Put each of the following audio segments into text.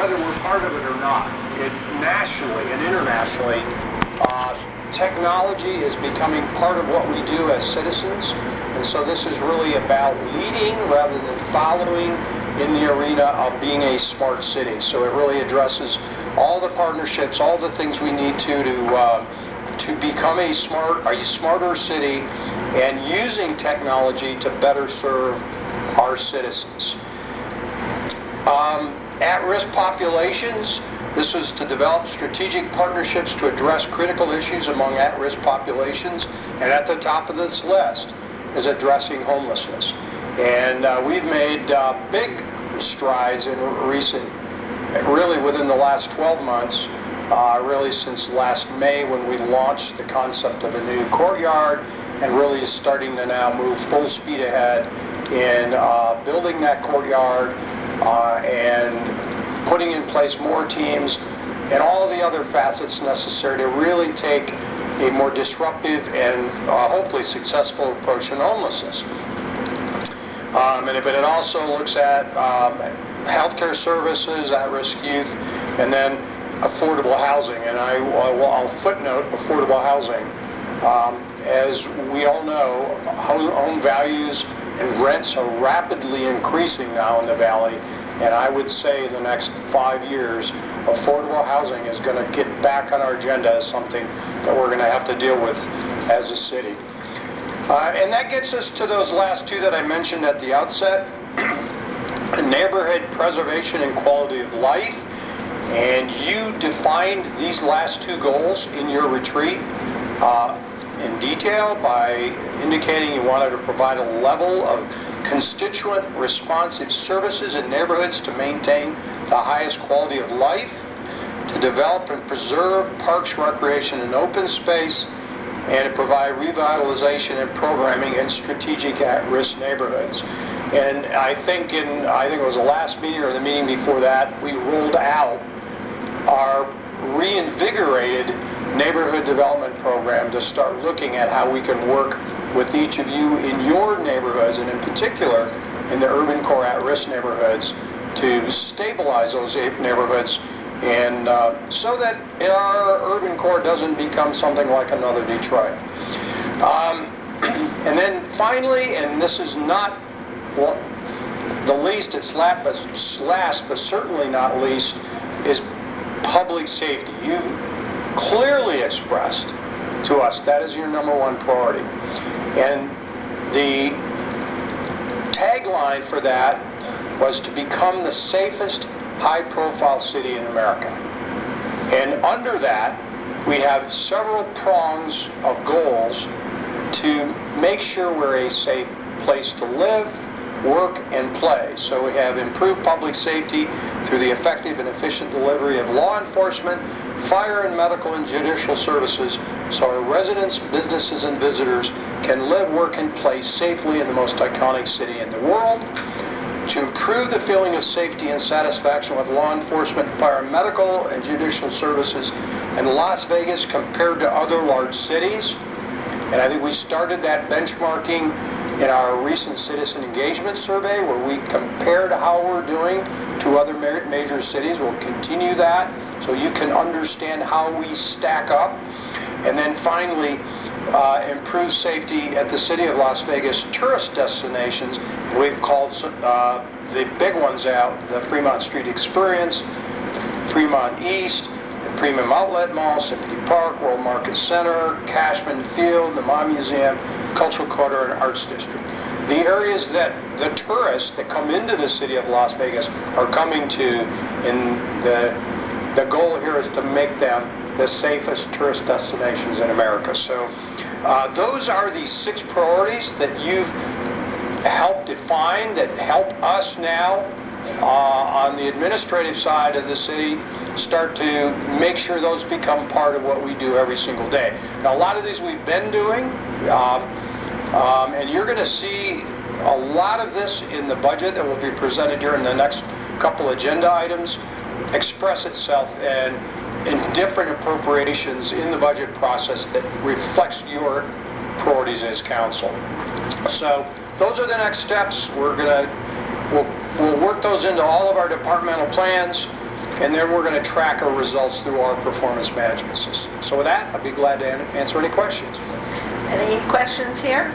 whether we're part of it or not, it, nationally and internationally, uh, technology is becoming part of what we do as citizens. And so this is really about leading rather than following in the arena of being a smart city. So it really addresses all the partnerships, all the things we need to to uh, to become a smart, a smarter city, and using technology to better serve our citizens. Um, at-risk populations. This was to develop strategic partnerships to address critical issues among at-risk populations. And at the top of this list is addressing homelessness. And uh, we've made uh, big strides in recent, really within the last 12 months, uh, really since last May when we launched the concept of a new courtyard and really starting to now move full speed ahead in uh, building that courtyard uh, and putting in place more teams and all the other facets necessary to really take a more disruptive and uh, hopefully successful approach to homelessness. Um, and, but it also looks at um, healthcare services, at-risk youth, and then affordable housing. And I, will footnote affordable housing. Um, as we all know, home values and rents are rapidly increasing now in the valley. And I would say the next five years, affordable housing is going to get back on our agenda as something that we're going to have to deal with as a city. Uh, and that gets us to those last two that I mentioned at the outset neighborhood preservation and quality of life. And you defined these last two goals in your retreat. Uh, in detail by indicating you wanted to provide a level of constituent responsive services in neighborhoods to maintain the highest quality of life, to develop and preserve parks, recreation, and open space, and to provide revitalization and programming in strategic at-risk neighborhoods. And I think in I think it was the last meeting or the meeting before that, we rolled out our reinvigorated neighborhood development program to start looking at how we can work with each of you in your neighborhoods, and in particular in the urban core at-risk neighborhoods, to stabilize those neighborhoods and uh, so that our urban core doesn't become something like another Detroit. Um, and then finally, and this is not the least, it's last, but certainly not least, is public safety. You clearly expressed to us that is your number one priority. And the tagline for that was to become the safest high profile city in America. And under that, we have several prongs of goals to make sure we're a safe place to live, work, and play. So we have improved public safety through the effective and efficient delivery of law enforcement, fire and medical and judicial services so our residents, businesses, and visitors can live, work, and play safely in the most iconic city in the world. To improve the feeling of safety and satisfaction with law enforcement, fire, medical, and judicial services in Las Vegas compared to other large cities. And I think we started that benchmarking in our recent citizen engagement survey where we compared how we're doing to other major cities. We'll continue that so you can understand how we stack up. And then finally, uh, improve safety at the City of Las Vegas tourist destinations. We've called uh, the big ones out the Fremont Street Experience, Fremont East, Premium Outlet Mall, Symphony Park, World Market Center, Cashman Field, the Mob Museum, Cultural Quarter, and Arts District. The areas that the tourists that come into the city of Las Vegas are coming to, and the, the goal here is to make them the safest tourist destinations in America. So uh, those are the six priorities that you've helped define, that help us now on the administrative side of the city start to make sure those become part of what we do every single day. Now, a lot of these we've been doing, um, um, and you're going to see a lot of this in the budget that will be presented here in the next couple agenda items express itself in, in different appropriations in the budget process that reflects your priorities as council. So those are the next steps. We're going to we'll, we'll work those into all of our departmental plans and then we're going to track our results through our performance management system. So with that, I'd be glad to an- answer any questions. Any questions here?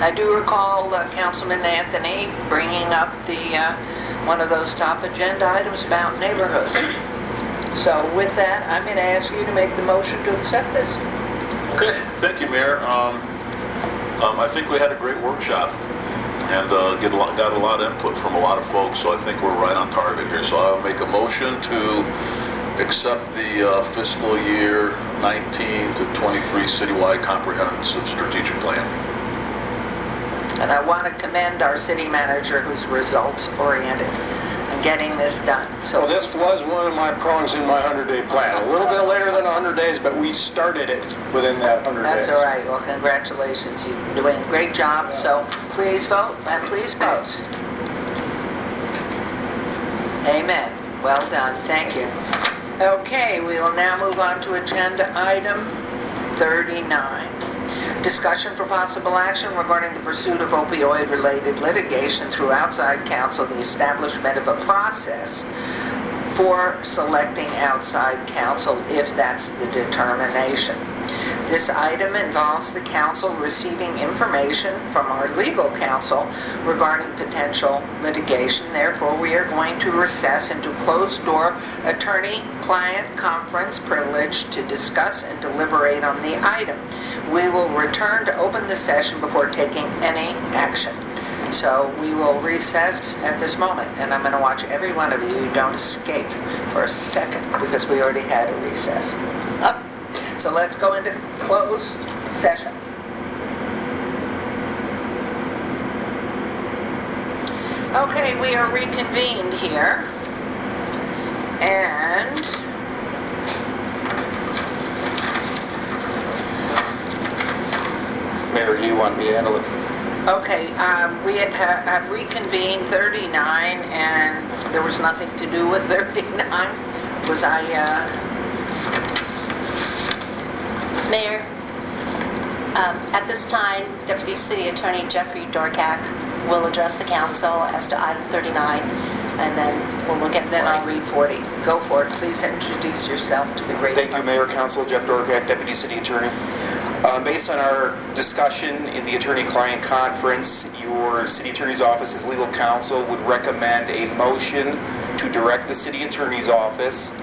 I do recall uh, Councilman Anthony bringing up the, uh, one of those top agenda items about neighborhoods. So with that, I'm going to ask you to make the motion to accept this. Okay, thank you, Mayor. Um, um, I think we had a great workshop and uh, get a lot, got a lot of input from a lot of folks, so I think we're right on target here. So I'll make a motion to accept the uh, fiscal year 19 to 23 citywide comprehensive strategic plan. And I want to commend our city manager who's results-oriented in getting this done. So Well, this was one of my prongs in my 100-day plan. A little bit later than 100 days, but we started it within that 100 days. That's all right. Well, congratulations. You're doing a great job. So please vote and please post. Amen. Well done. Thank you. Okay, we will now move on to agenda item 39. Discussion for possible action regarding the pursuit of opioid-related litigation through outside counsel, the establishment of a process for selecting outside counsel if that's the determination. This item involves the council receiving information from our legal counsel regarding potential litigation. Therefore, we are going to recess into closed-door attorney-client conference privilege to discuss and deliberate on the item. We will return to open the session before taking any action. So we will recess at this moment, and I'm going to watch every one of you don't escape for a second because we already had a recess. Up. So let's go into closed session. Okay, we are reconvened here. And Mayor, do you want me to handle it? Okay, um, we ha- have reconvened 39, and there was nothing to do with 39. Was I, uh, Mayor, um, at this time, Deputy City Attorney Jeffrey Dorocak will address the council as to item 39, and then we'll look at... then I'll read 40. Go for it. Please introduce yourself to the great... Thank you, Mayor, Council, Jeff Dorocak, Deputy City Attorney. Um, Based on our discussion in the attorney-client conference, your city attorney's office's legal counsel would recommend a motion to direct the city attorney's office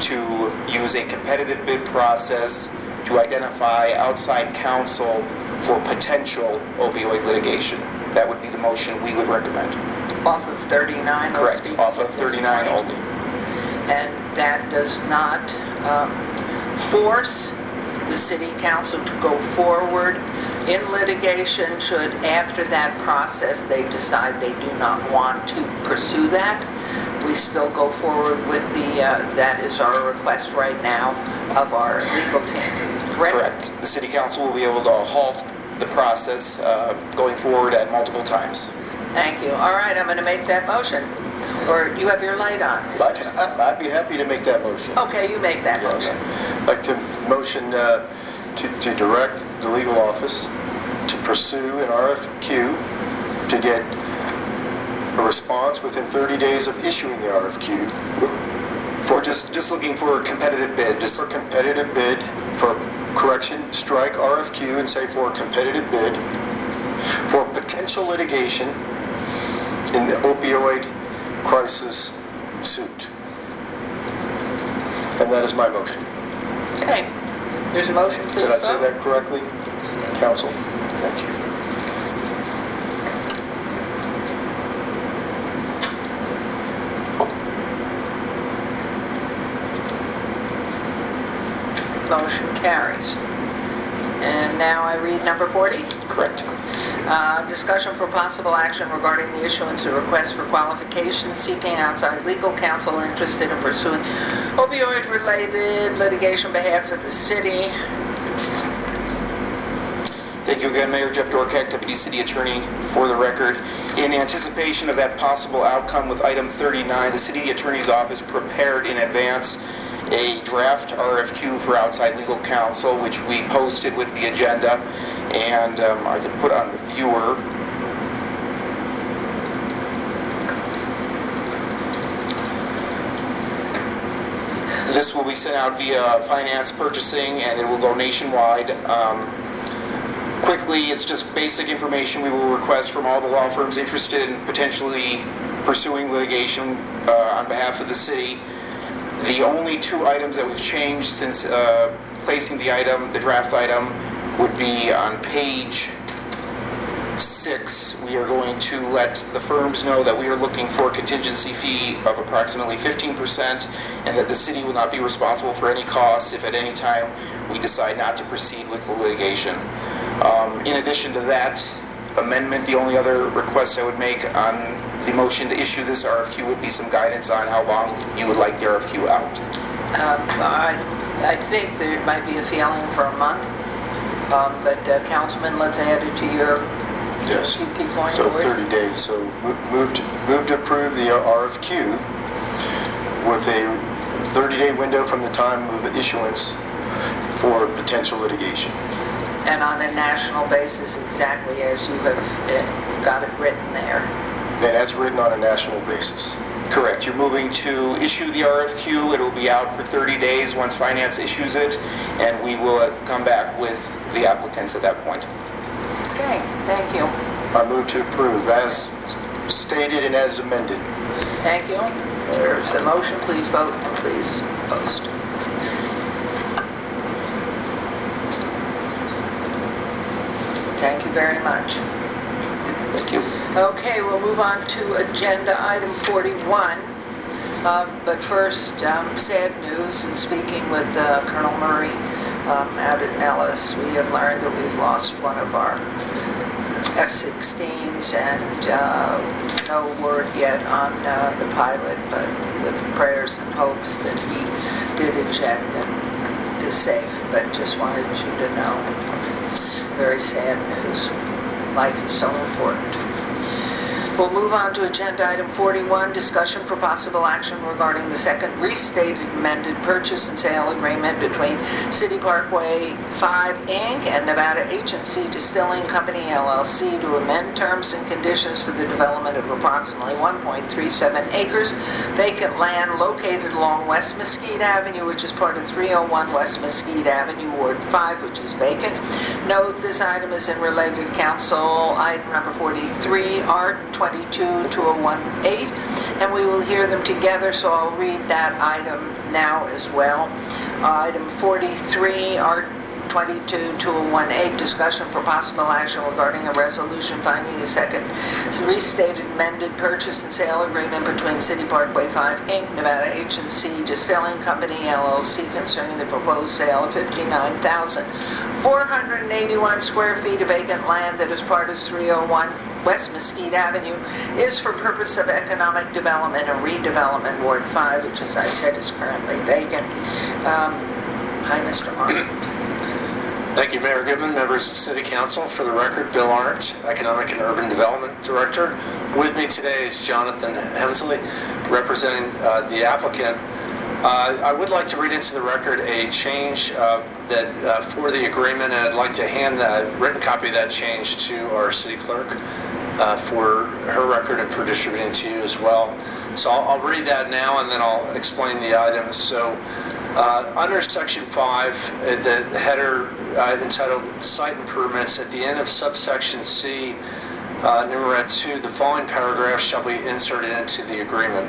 to use a competitive bid process to identify outside counsel for potential opioid litigation. That would be the motion we would recommend. Off of 39? Correct, off of 39 only. And that does not um, force the city council to go forward in litigation should, after that process, they decide they do not want to pursue that. We still go forward with the, uh, that is our request right now of our legal team. Correct? Correct. The city council will be able to halt the process uh, going forward at multiple times. Thank you. All right, I'm going to make that motion. Or you have your light on. I'd I'd be happy to make that motion. Okay, you make that motion. I'd like to motion uh, to to direct the legal office to pursue an RFQ to get a response within 30 days of issuing the RFQ For just, just looking for a competitive bid, just for competitive bid, for correction, strike RFQ and say for a competitive bid, for potential litigation in the opioid crisis suit. And that is my motion. Okay. There's a motion, please Did I say vote. that correctly, council? Thank you. Motion carries. And now I read number 40. correct. Uh, Discussion for possible action regarding the issuance of requests for qualifications seeking outside legal counsel interested in pursuing opioid-related litigation on behalf of the city. Thank you again, Mayor Jeff Dorocak, Deputy City Attorney. For the record, in anticipation of that possible outcome with item 39, the City Attorney's Office prepared in advance a draft RFQ for outside legal counsel, which we posted with the agenda, and um, I can put on the viewer. This will be sent out via finance purchasing, and it will go nationwide. Um, Quickly, it's just basic information we will request from all the law firms interested in potentially pursuing litigation uh, on behalf of the city. The only two items that we've changed since uh, placing the item, the draft item, would be on page six. We are going to let the firms know that we are looking for a contingency fee of approximately 15% and that the city will not be responsible for any costs if at any time we decide not to proceed with the litigation. Um, In addition to that amendment, the only other request I would make on the motion to issue this RFQ would be some guidance on how long you would like the RFQ out. Um, I, I think there might be a feeling for a month, Um, but uh, Councilman, let's add it to your, Yes. you keep So 30 days, so mo- move to, move to approve the RFQ with a 30-day window from the time of issuance for potential litigation. And on a national basis, exactly as you have uh, got it written there. And that's written on a national basis. Correct. You're moving to issue the RFQ. It'll be out for 30 days once finance issues it, and we will uh, come back with the applicants at that point. Okay, thank you. I move to approve as stated and as amended. Thank you. There's a motion, please vote and please post. Thank you very much. Thank you. Okay, we'll move on to agenda item 41. Um, But first, um, sad news, in speaking with uh, Colonel Murray um, out at Nellis, we have learned that we've lost one of our F-16s and uh, no word yet on uh, the pilot, but with prayers and hopes that he did eject and is safe, but just wanted you to know. Very sad news. Life is so important. We'll move on to agenda item 41, discussion for possible action regarding the second restated amended purchase and sale agreement between City Parkway 5 Inc. and Nevada H&C Distilling Company LLC to amend terms and conditions for the development of approximately 1.37 acres vacant land located along West Mesquite Avenue, which is part of 301 West Mesquite Avenue, Ward 5, which is vacant. Note, this item is in related council, item number 43, R 22-2018, and we will hear them together, so I'll read that item now as well. Uh, Item 43, R 22-2018, discussion for possible action regarding a resolution finding a second restated amended purchase and sale agreement between City Parkway 5 Inc., Nevada H&C Distilling Company LLC concerning the proposed sale of 59,481 square feet of vacant land that is part of 301 West Mesquite Avenue is for purpose of economic development and redevelopment, Ward 5, which, as I said, is currently vacant. Um, Hi, Mr. Arent. Thank you, Mayor Goodman, members of City Council. For the record, Bill Arent, Economic and Urban Development Director. With me today is Jonathan Hensley, representing uh, the applicant. Uh, I would like to read into the record a change uh, that, uh, for the agreement, and I'd like to hand the written copy of that change to our city clerk uh, for her record and for distributing to you as well. So I'll I'll read that now, and then I'll explain the items. So uh, Under Section 5, uh, the header uh, entitled Site Improvements, at the end of subsection C, uh, numerat 2, the following paragraph shall be inserted into the agreement.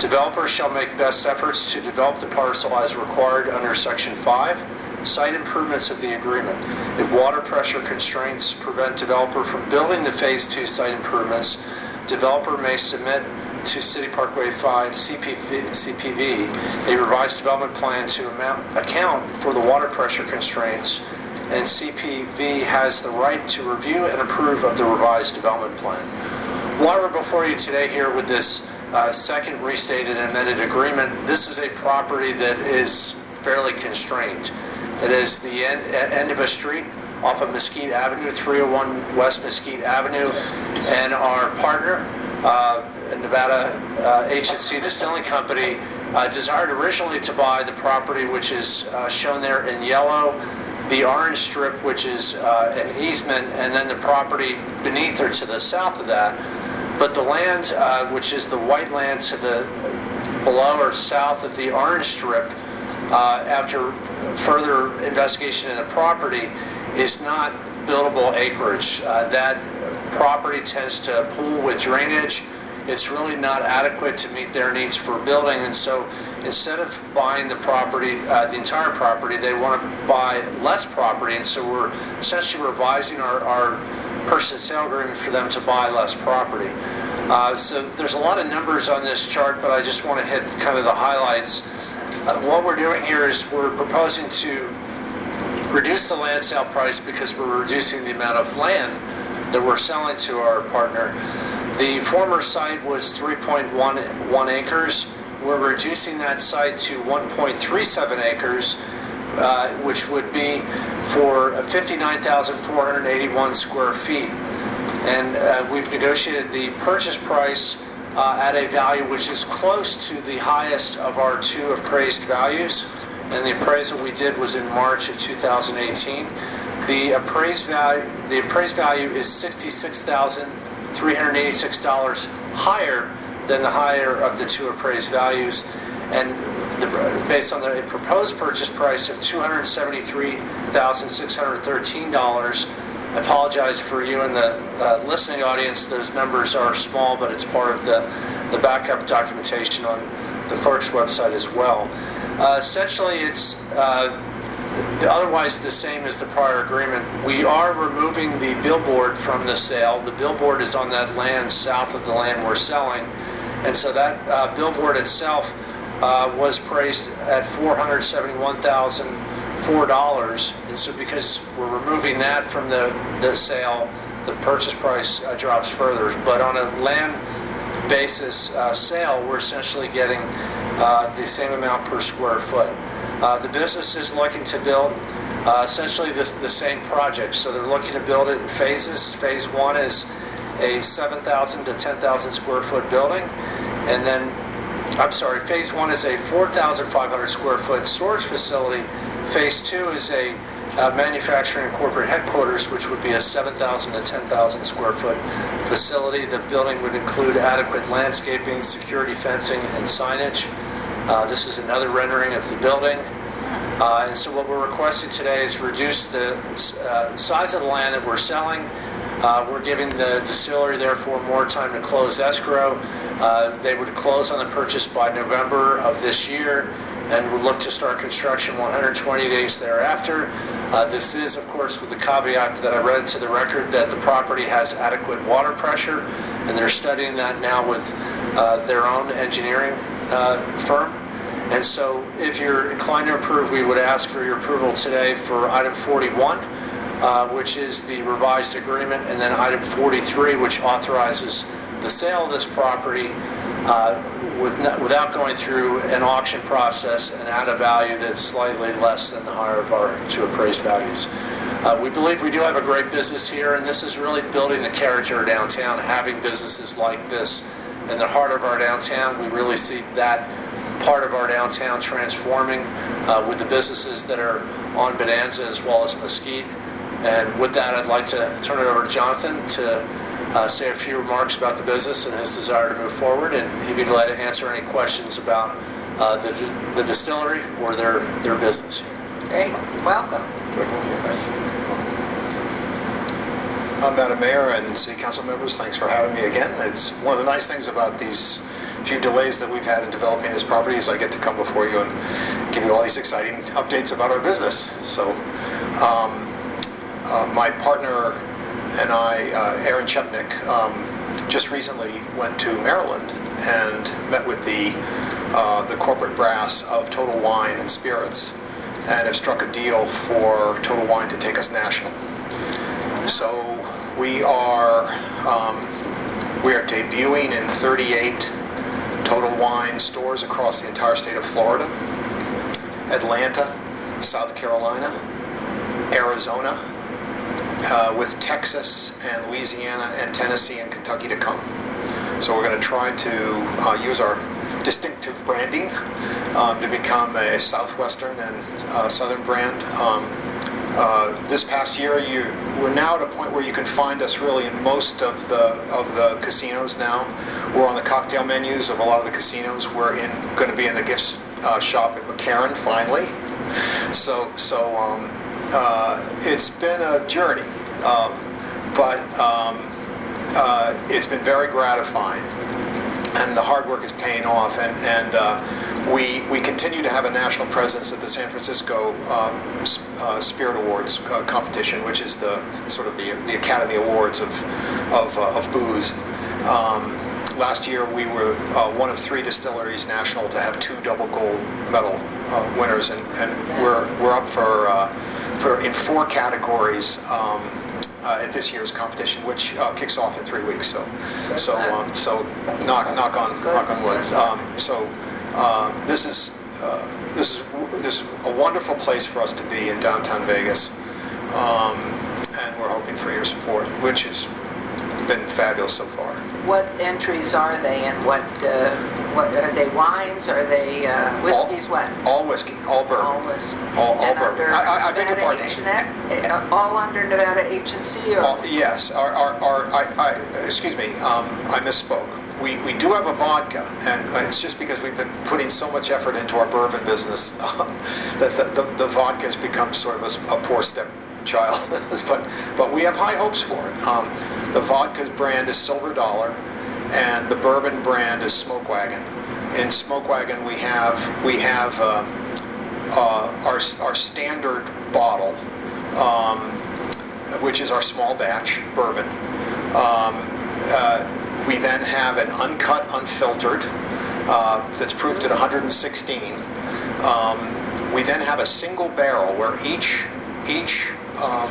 Developers shall make best efforts to develop the parcel as required under Section 5. Site improvements of the agreement. If water pressure constraints prevent developer from building the Phase 2 site improvements, developer may submit to City Parkway 5 CPV, CPV a revised development plan to amount, account for the water pressure constraints, and CPV has the right to review and approve of the revised development plan. Why we're before you today here with this uh, second restated amended agreement, this is a property that is fairly constrained. It is the end, end of a street off of Mesquite Avenue, 301 West Mesquite Avenue, and our partner, uh, Nevada uh, H&C Distilling Company, uh, desired originally to buy the property, which is uh, shown there in yellow, the orange strip, which is uh, an easement, and then the property beneath or to the south of that. But the land, uh, which is the white land to the below or south of the orange strip, uh, after further investigation in the property, is not buildable acreage. Uh, That property tends to pool with drainage. It's really not adequate to meet their needs for building, and so instead of buying the property, uh, the entire property, they want to buy less property, and so we're essentially revising our, our purchase sale agreement for them to buy less property. Uh, So there's a lot of numbers on this chart, but I just want to hit kind of the highlights. Uh, What we're doing here is we're proposing to reduce the land sale price because we're reducing the amount of land that we're selling to our partner. The former site was 3.11 acres. We're reducing that site to 1.37 acres, uh, which would be for 59,481 square feet. And uh, we've negotiated the purchase price uh, at a value which is close to the highest of our two appraised values. And the appraisal we did was in March of 2018. The appraised value, the appraised value is $66,386 higher than the higher of the two appraised values. And the, based on the proposed purchase price of $273,613, I apologize for you in the uh, listening audience. Those numbers are small, but it's part of the, the backup documentation on the clerk's website as well. Uh, essentially, it's uh, otherwise the same as the prior agreement. We are removing the billboard from the sale. The billboard is on that land south of the land we're selling. And so that uh, billboard itself uh, was priced at $471,004. And so because we're removing that from the, the sale, the purchase price uh, drops further. But on a land basis uh, sale, we're essentially getting uh, the same amount per square foot. Uh, The business is looking to build uh, essentially the the same project, so they're looking to build it in phases. Phase one is a 7,000 to 10,000 square foot building, and then, I'm sorry, phase one is a 4,500 square foot storage facility. Phase two is a uh, manufacturing and corporate headquarters, which would be a 7,000 to 10,000 square foot facility. The building would include adequate landscaping, security fencing, and signage. Uh, This is another rendering of the building. Uh, And so what we're requesting today is reduce the uh, size of the land that we're selling. Uh, We're giving the distillery therefore more time to close escrow. Uh, They would close on the purchase by November of this year and would look to start construction 120 days thereafter. Uh, This is, of course, with the caveat that I read into the record that the property has adequate water pressure, and they're studying that now with uh, their own engineering uh, firm. And so if you're inclined to approve, we would ask for your approval today for item 41, uh, which is the revised agreement, and then item 43, which authorizes the sale of this property uh, with no- without going through an auction process and at a value that's slightly less than the higher of our two appraised values. Uh, We believe we do have a great business here, and this is really building the character of downtown, having businesses like this in the heart of our downtown. We really see that part of our downtown transforming uh, with the businesses that are on Bonanza as well as Mesquite. And with that, I'd like to turn it over to Jonathan to uh, say a few remarks about the business and his desire to move forward, and he'd be glad to answer any questions about uh, the the distillery or their, their business. Great, welcome. Uh, Madam Mayor and City Council members, thanks for having me again. It's one of the nice things about these few delays that we've had in developing this property is I get to come before you and give you all these exciting updates about our business. So, um, uh, my partner and I, uh, Aaron Chepenik, um, just recently went to Maryland and met with the uh, the corporate brass of Total Wine and Spirits, and have struck a deal for Total Wine to take us national. So we are um, we are debuting in 38 Total Wine stores across the entire state of Florida, Atlanta, South Carolina, Arizona, uh, with Texas and Louisiana and Tennessee and Kentucky to come. So we're going to try to uh, use our distinctive branding um, to become a southwestern and uh, southern brand. Um, uh, this past year, you, we're now at a point where you can find us really in most of the of the casinos now. We're on the cocktail menus of a lot of the casinos. We're in going to be in the gifts uh, shop at McCarran finally. So, so um, it's been a journey, um, but um, uh, it's been very gratifying and the hard work is paying off. And, and uh, we, we continue to have a national presence at the San Francisco uh, uh, Spirit Awards uh, competition, which is the sort of the, the Academy Awards of, of, uh, of booze. Um, last year, we were uh, one of three distilleries national to have two double gold medal uh, winners, and, and we're, we're up for, uh, for in four categories. Um, uh, at this year's competition, which uh, kicks off in three weeks. So, so, um, so knock, knock on, knock on wood. Um, so, uh, this is uh, this is this is a wonderful place for us to be in downtown Vegas, um, and we're hoping for your support, which has been fabulous so far. What entries are they and what, uh, what, are they wines, are they uh, whiskeys, what? All whiskey, all bourbon. All whiskey. All, all bourbon. I, I, I beg your pardon. H and N- uh, All under Nevada C or? Uh, yes, our, our, our I, I, excuse me, um, I misspoke. We, we do have a vodka, and uh, it's just because we've been putting so much effort into our bourbon business um, that the, the, the vodka has become sort of a poor stepchild. but, but we have high hopes for it. Um, the vodka brand is Silver Dollar, and the bourbon brand is Smoke Wagon. In Smoke Wagon, we have we have uh, uh, our our standard bottle, um, which is our small batch bourbon. Um, uh, we then have an uncut, unfiltered uh, that's proofed at 116. Um, we then have a single barrel where each each um,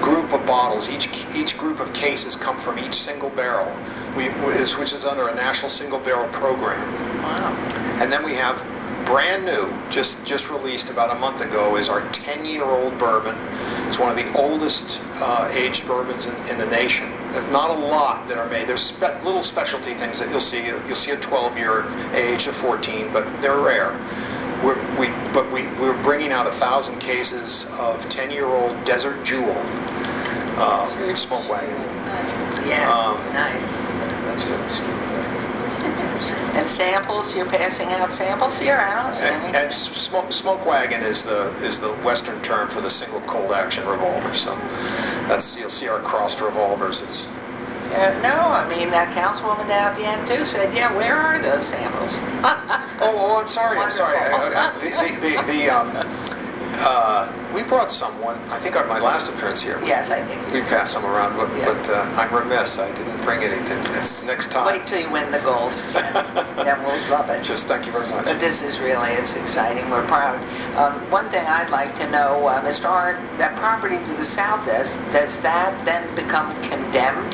group of bottles, each each group of cases come from each single barrel, we, which is under a national single barrel program. Wow. And then we have brand new, just just released about a month ago, is our 10-year-old bourbon. It's one of the oldest uh, aged bourbons in, in the nation. Not a lot that are made. There's spe- little specialty things that you'll see. You'll see a 12-year age, a 14, but they're rare. We're, we, but we, we're bringing out a thousand cases of 10-year-old Desert Jewel uh, smoke wagon. Yes, Um, nice. And samples, you're passing out samples here? I don't see And, and smoke, smoke wagon is the is the Western term for the single Colt action revolver. So that's you'll see our crossed revolvers. It's Uh, No, I mean, that councilwoman down at the end too said, yeah, where are those samples? oh, oh I'm sorry, I'm sorry. Wonderful. Uh, uh, the the the, the um, uh, we brought someone. I think on my last appearance here. Yes, I think. We passed some around, but, Yeah. but uh, I'm remiss. I didn't bring any. To, it's next time. Wait till you win the goals, then we'll love it. Just thank you very much. But this is really, it's exciting, we're proud. Um, One thing I'd like to know, uh, Mr. Arent, that property to the south, does, does that then become condemned,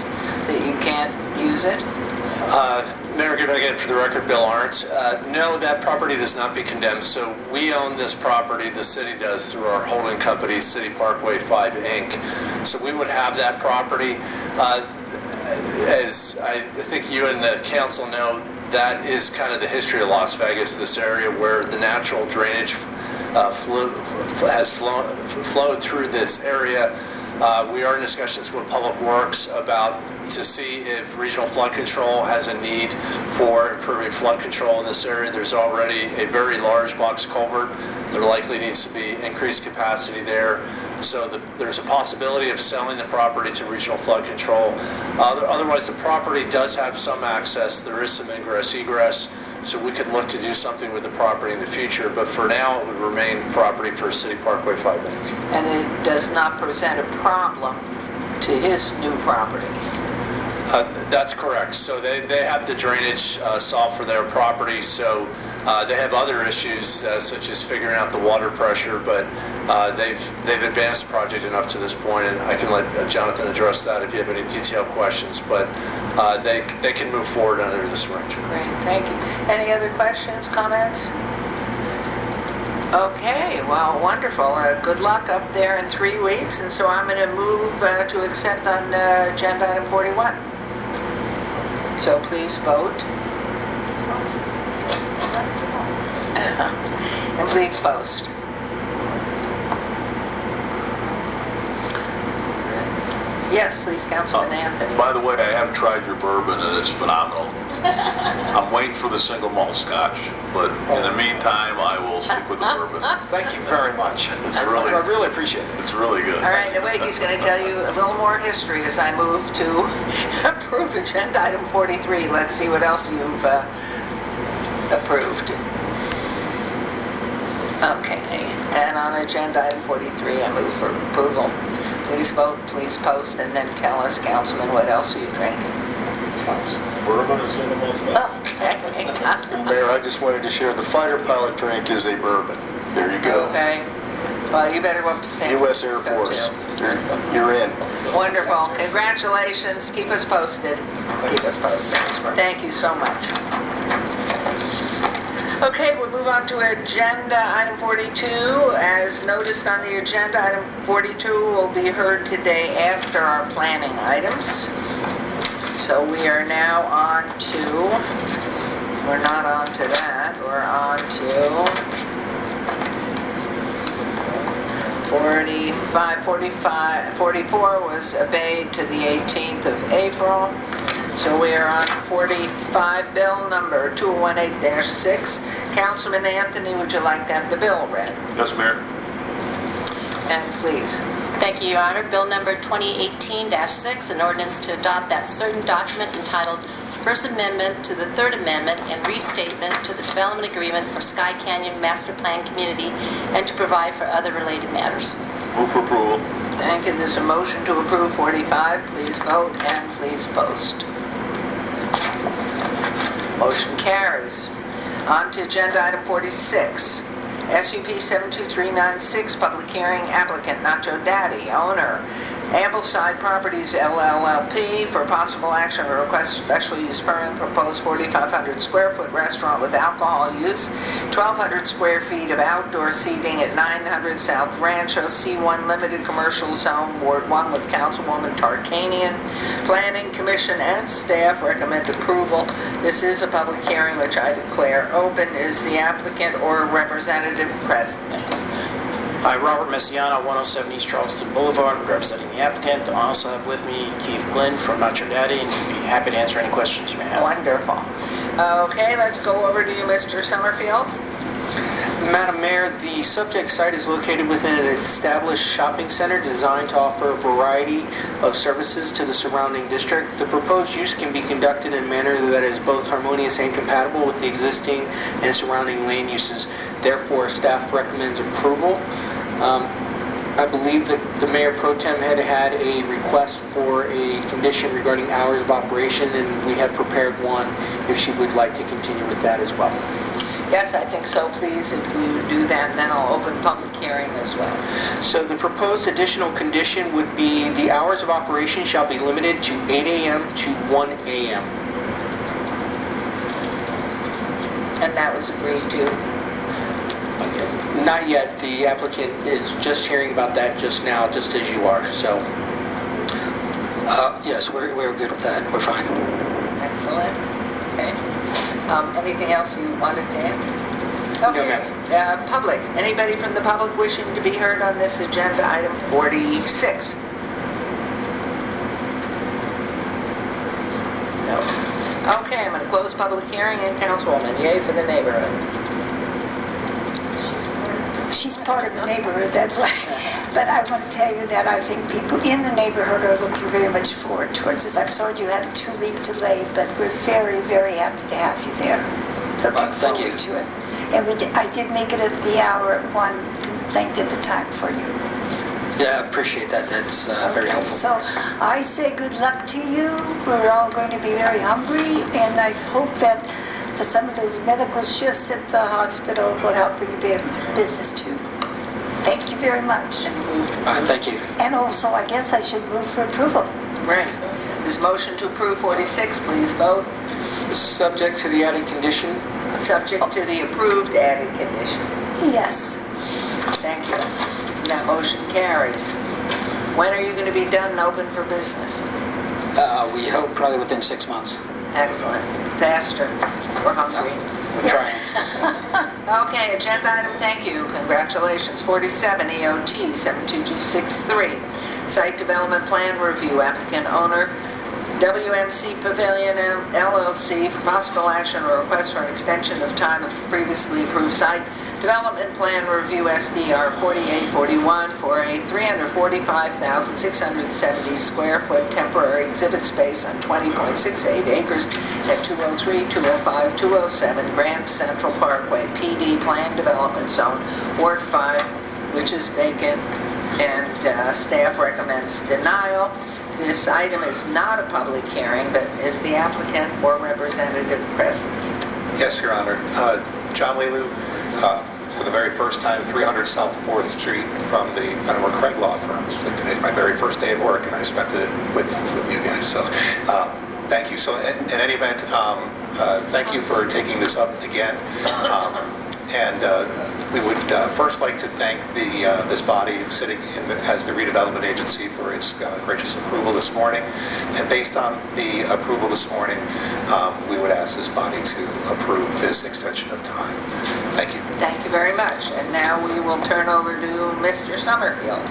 that you can't use it? Uh, Mayor Goodman, again, for the record, Bill Arent. Uh, No, that property does not be condemned. So we own this property, the city does, through our holding company, City Parkway 5 Inc. So we would have that property. Uh, As I think you and the council know, that is kind of the history of Las Vegas, this area where the natural drainage uh, flew, has flown, flowed through this area. Uh, we are in discussions with Public Works about to see if regional flood control has a need for improving flood control in this area. There's already a very large box culvert. There likely needs to be increased capacity there. So the, there's a possibility of selling the property to regional flood control. Other- Otherwise, the property does have some access. There is some ingress egress. So we could look to do something with the property in the future, but for now, it would remain property for City Parkway 5 Inc. And it does not present a problem to his new property? Uh, That's correct. So they, they have the drainage uh, solved for their property, so uh, they have other issues uh, such as figuring out the water pressure, but uh, they've, they've advanced the project enough to this point, and I can let uh, Jonathan address that if you have any detailed questions, but they, they can move forward under this arrangement. Great, thank you. Any other questions, comments? Okay, well, wonderful. Uh, Good luck up there in three weeks, and so I'm going to move uh, to accept on uh, agenda item 41. So please vote. And please post. Yes, please, Councilman Anthony. By the way, I have tried your bourbon and it's phenomenal. I'm waiting for the single malt scotch, but in the meantime, I will stick with the bourbon. Thank you very much. It's really, I really appreciate it. it's really good. All right, now wait, he's going to tell you a little more history as I move to approve agenda item 43. Let's see what else you've uh, approved. Okay, and on agenda item 43, I move for approval. Please vote, please post, and then tell us, Councilman, what else are you drink. Bourbon and single malt scotch. Okay. Mayor, I just wanted to share, the fighter pilot drink is a bourbon. There you go. Okay. Well, you better go up to San U.S. Air Francisco, Force, too. you're you're in. Wonderful. Congratulations. Keep us posted. Keep us posted. Thank you so much. Okay, we'll move on to agenda item 42. As noticed on the agenda, item 42 will be heard today after our planning items. So we are now on to, we're not on to that, we're on to 45, 45, 44 was abeyed to the 18th of April. So we are on 45, bill number 2018-6. Councilman Anthony, would you like to have the bill read? Yes, Mayor. And please. Thank you, Your Honor. Bill number 2018-6, an ordinance to adopt that certain document entitled First Amendment to the Third Amendment and Restatement to the Development Agreement for Skye Canyon Master Plan Community and to provide for other related matters. Move for approval. Thank you. There's a motion to approve 45. Please vote and please post. Motion carries. On to agenda item 46. SUP 72396, public hearing, applicant Nacho Daddy, owner, Ambleside Properties LLLP, for possible action or request special use permit, proposed 4,500 square foot restaurant with alcohol use, 1,200 square feet of outdoor seating at 900 South Rancho, C1 Limited Commercial Zone, Ward 1, with Councilwoman Tarkanian. Planning Commission and staff recommend approval. This is a public hearing which I declare open. Is the applicant or representative present? Hi, Robert Messiano, 107 East Charleston Boulevard, representing the applicant. I also have with me Keith Glenn from Nacho Daddy, and he'd be happy to answer any questions you may have. Wonderful. Okay, let's go over to you, Mr. Summerfield. Madam Mayor, the subject site is located within an established shopping center designed to offer a variety of services to the surrounding district. The proposed use can be conducted in a manner that is both harmonious and compatible with the existing and surrounding land uses. Therefore, staff recommends approval. Um, I believe that the Mayor Pro Tem had had a request for a condition regarding hours of operation, and we have prepared one if she would like to continue with that as well. Yes, I think so, please. If you do that, then I'll open public hearing as well. So the proposed additional condition would be the hours of operation shall be limited to 8 AM to 1 AM. And that was agreed to. Not yet, the applicant is just hearing about that just now, just as you are, so. Uh, Yes, we're, we're good with that. We're fine. Excellent. Okay. Um, Anything else you wanted to add? Okay. ma'am. Uh, Public, anybody from the public wishing to be heard on this agenda, item 46? No. Okay, I'm going to close public hearing and Councilwoman, yay for the neighborhood. She's part of the neighborhood, that's why. But I want to tell you that I think people in the neighborhood are looking very much forward towards this. I'm sorry you had a two-week delay, but we're very, very happy to have you there. Looking Well, thank you. forward to it. And we, did- I did make it at the hour at one, length at the time for you. Yeah, I appreciate that. That's uh, very Okay, helpful. So I say good luck to you. We're all going to be very hungry, and I hope that the- some of those medical shifts at the hospital will help bring you bus- business too. Thank you very much. All right, thank you. And also, I guess I should move for approval. Right. Is motion to approve 46, please vote. Subject to the added condition, Subject to the approved added condition. Yes. Thank you. That motion carries. When are you going to be done and open for business? Uh, We hope probably within six months. Excellent. Faster. We're hungry. We're trying. Okay, agenda item, thank you. Congratulations. 47 EOT 72263. Site Development Plan Review, applicant owner WMC Pavilion LLC for possible action or request for an extension of time of previously approved site development plan review SDR 4841 for a 345,670 square foot temporary exhibit space on 20.68 acres at 203, 205, 207 Grand Central Parkway, PD Plan Development Zone, Ward 5, which is vacant, and uh, staff recommends denial. This item is not a public hearing, but is the applicant or representative present? Yes, Your Honor. Uh, John Lelu, uh, for the very first time, 300 South 4th Street from the Fennemore Craig Law Firm. So Today's my very first day of work, and I spent it with with you guys, so um, thank you. So in in any event, um, uh, thank you for taking this up again. Um, And uh, we would uh, first like to thank the, uh, this body sitting in the- as the redevelopment agency for its uh, gracious approval this morning. And based on the approval this morning, um, we would ask this body to approve this extension of time. Thank you. Thank you very much. And now we will turn over to Mr. Summerfield.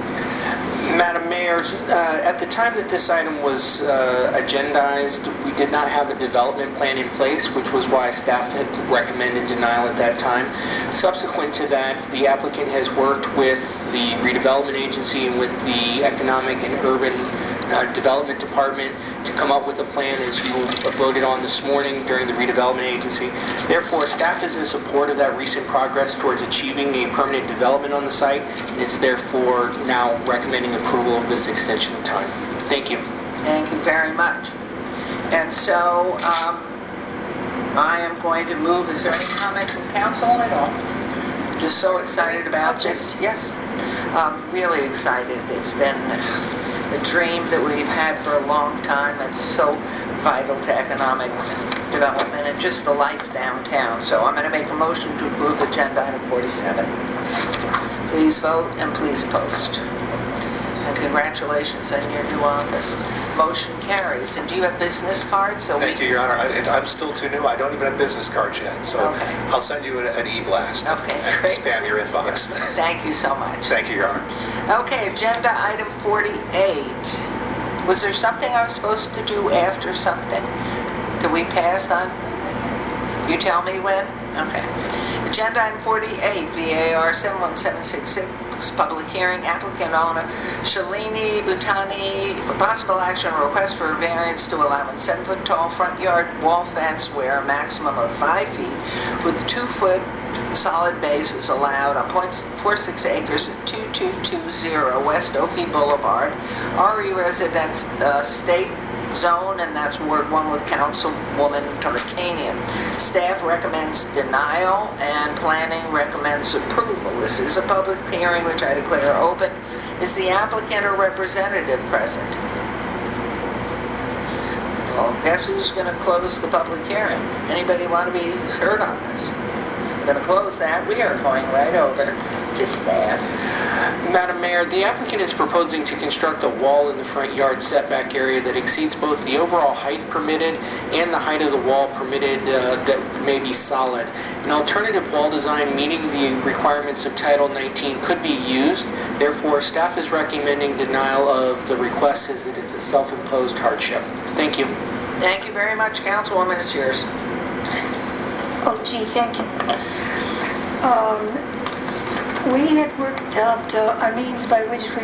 Madam Mayor, uh, at the time that this item was uh, agendized, we did not have a development plan in place, which was why staff had recommended denial at that time. Subsequent to that, the applicant has worked with the redevelopment agency and with the Economic and Urban uh, Development Department to come up with a plan as you voted on this morning during the redevelopment agency. Therefore, staff is in support of that recent progress towards achieving a permanent development on the site, and it's therefore now recommending approval of this extension of time. Thank you. Thank you very much. And so um, I am going to move, is there any comment from council at all? Just so excited about this. Yes, Um, really excited. It's been a dream that we've had for a long time. It's so vital to economic development and just the life downtown. So I'm going to make a motion to approve agenda item 47. Please vote and please post. And congratulations on your new office. Motion carries. And do you have business cards? So we Thank you, Your Honor. I- I'm still too new. I don't even have business cards yet, so Okay. I'll send you an an e-blast Okay, and great. spam your inbox. Thank you so much. Thank you, Your Honor. Okay, agenda item 48. Was there something I was supposed to do after something that we passed on? You tell me when? Okay. Agenda item 48, VAR 71766, public hearing, applicant owner Shalini Bhutani for possible action request for variance to allow a seven-foot tall front yard wall fence where a maximum of five feet with two-foot solid base is allowed on .46 acres at 2220 West Oakey Boulevard, RE Residence uh, State Zone, and that's Ward 1 with Councilwoman Tarkanian. Staff recommends denial, and planning recommends approval. This is a public hearing, which I declare open. Is the applicant or representative present? Well, guess who's going to close the public hearing? Anybody want to be heard on this? Going to close that. We are going right over to staff. Madam Mayor, the applicant is proposing to construct a wall in the front yard setback area that exceeds both the overall height permitted and the height of the wall permitted uh, that may be solid. An alternative wall design meeting the requirements of Title 19 could be used. Therefore, staff is recommending denial of the request as it is a self-imposed hardship. Thank you. Thank you very much, Councilwoman. It's yours. Oh, gee, thank you. Um, We had worked out uh, a means by which we